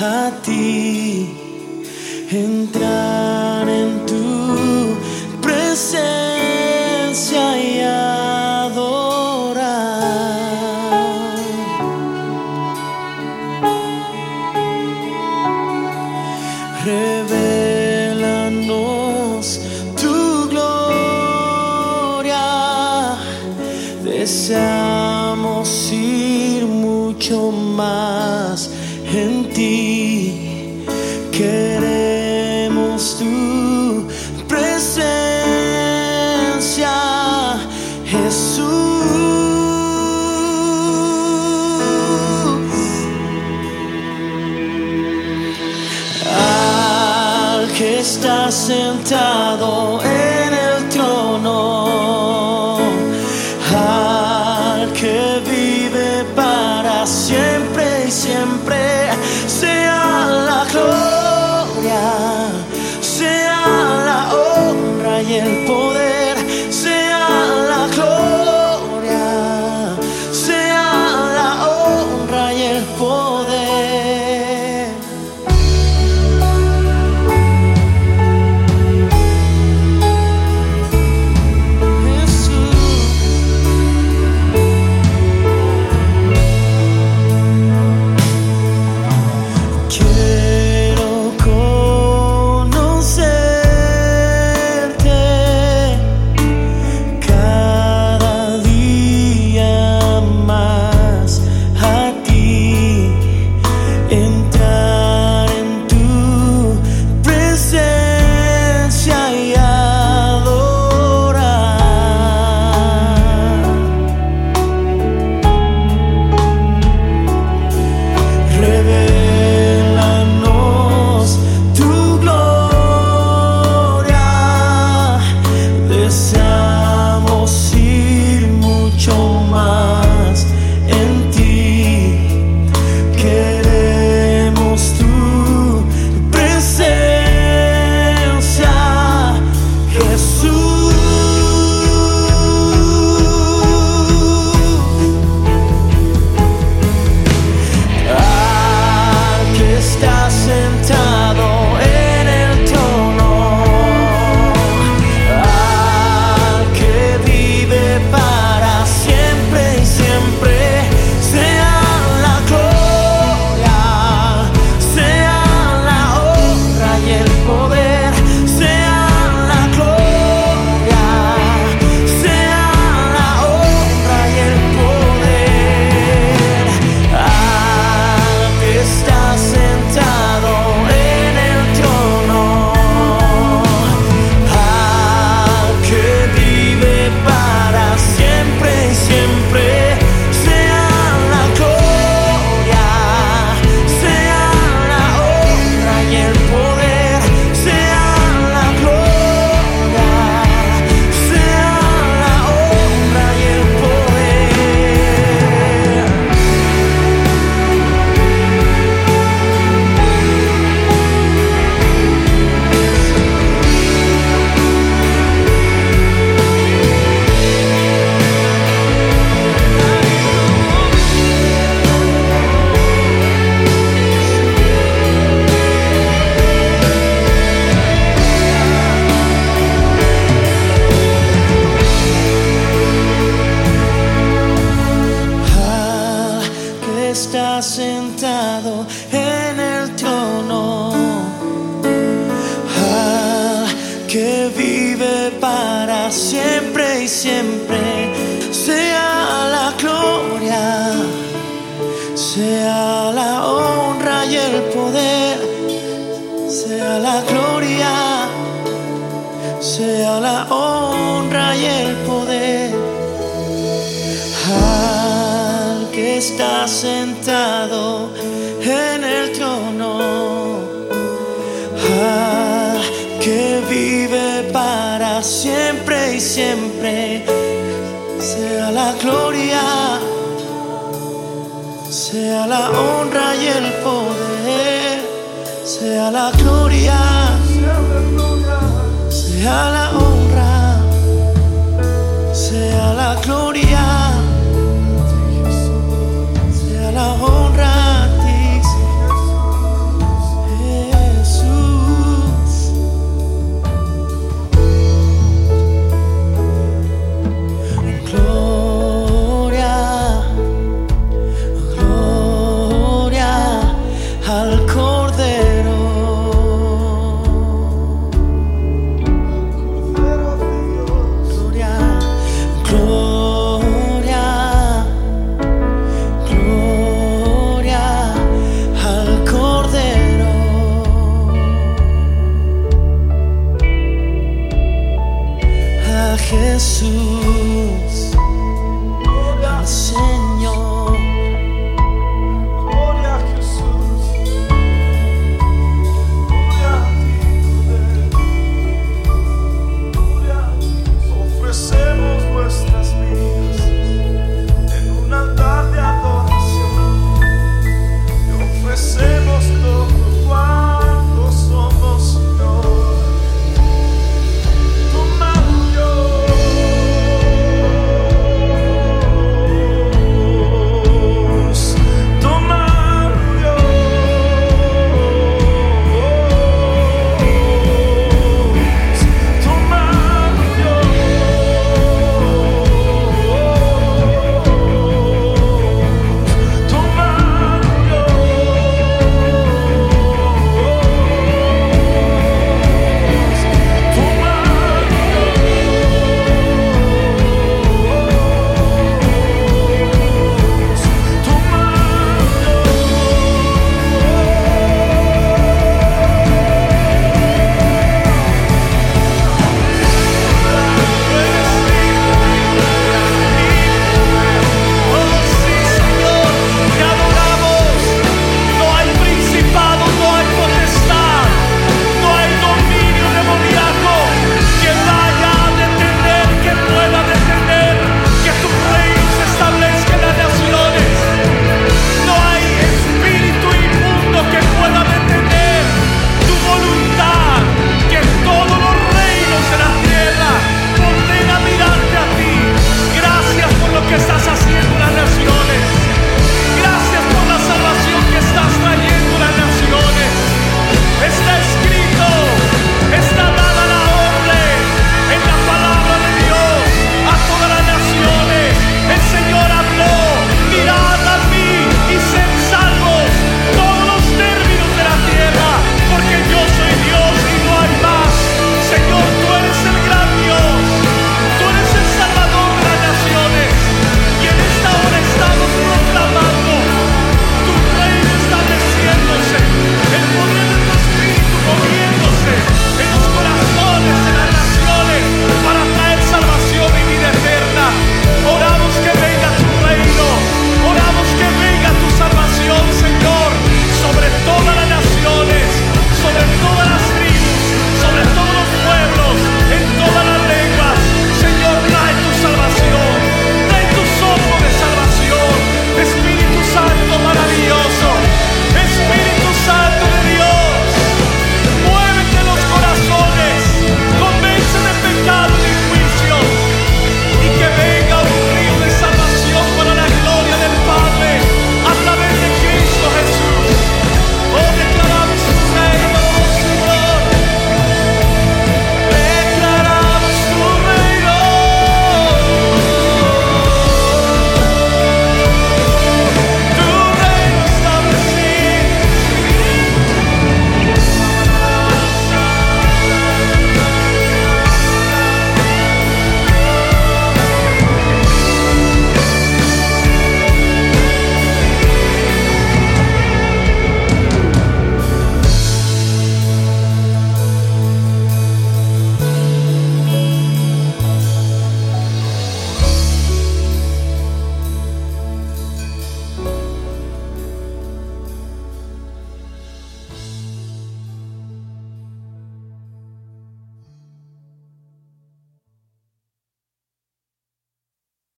a ti, entrar en tu presencia y adorar. Revelanos tu gloria, Jesús. Al que está sentado la gloria, sea la honra y el poder al que está sentado en el trono, al que vive para siempre y siempre, sea la gloria, sea la honra y el poder sea la gloria.